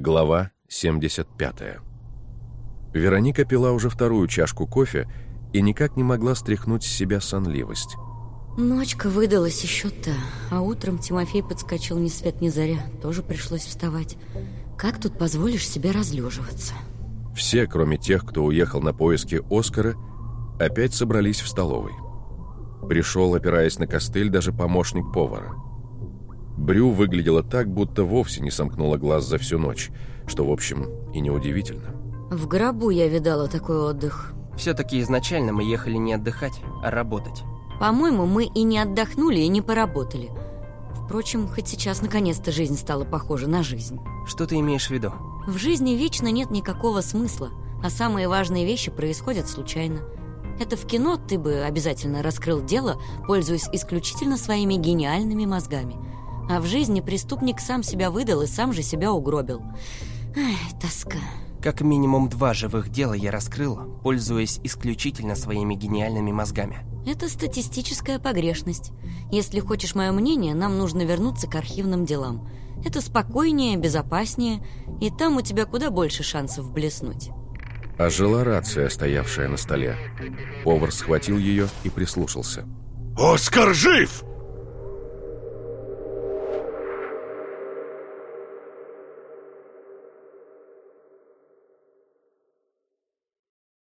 Глава 75 Вероника пила уже вторую чашку кофе и никак не могла стряхнуть с себя сонливость. Ночка выдалась еще та, а утром Тимофей подскочил ни свет ни заря, тоже пришлось вставать. Как тут позволишь себе разлеживаться? Все, кроме тех, кто уехал на поиски Оскара, опять собрались в столовой. Пришел, опираясь на костыль, даже помощник повара. Брю выглядела так, будто вовсе не сомкнула глаз за всю ночь, что, в общем, и неудивительно. В гробу я видала такой отдых. Все-таки изначально мы ехали не отдыхать, а работать. По-моему, мы и не отдохнули, и не поработали. Впрочем, хоть сейчас наконец-то жизнь стала похожа на жизнь. Что ты имеешь в виду? В жизни вечно нет никакого смысла, а самые важные вещи происходят случайно. Это в кино ты бы обязательно раскрыл дело, пользуясь исключительно своими гениальными мозгами. А в жизни преступник сам себя выдал и сам же себя угробил. Ай, тоска. Как минимум два живых дела я раскрыл, пользуясь исключительно своими гениальными мозгами. Это статистическая погрешность. Если хочешь мое мнение, нам нужно вернуться к архивным делам. Это спокойнее, безопаснее, и там у тебя куда больше шансов блеснуть. Ожила рация, стоявшая на столе. Повар схватил ее и прислушался. «Оскар жив!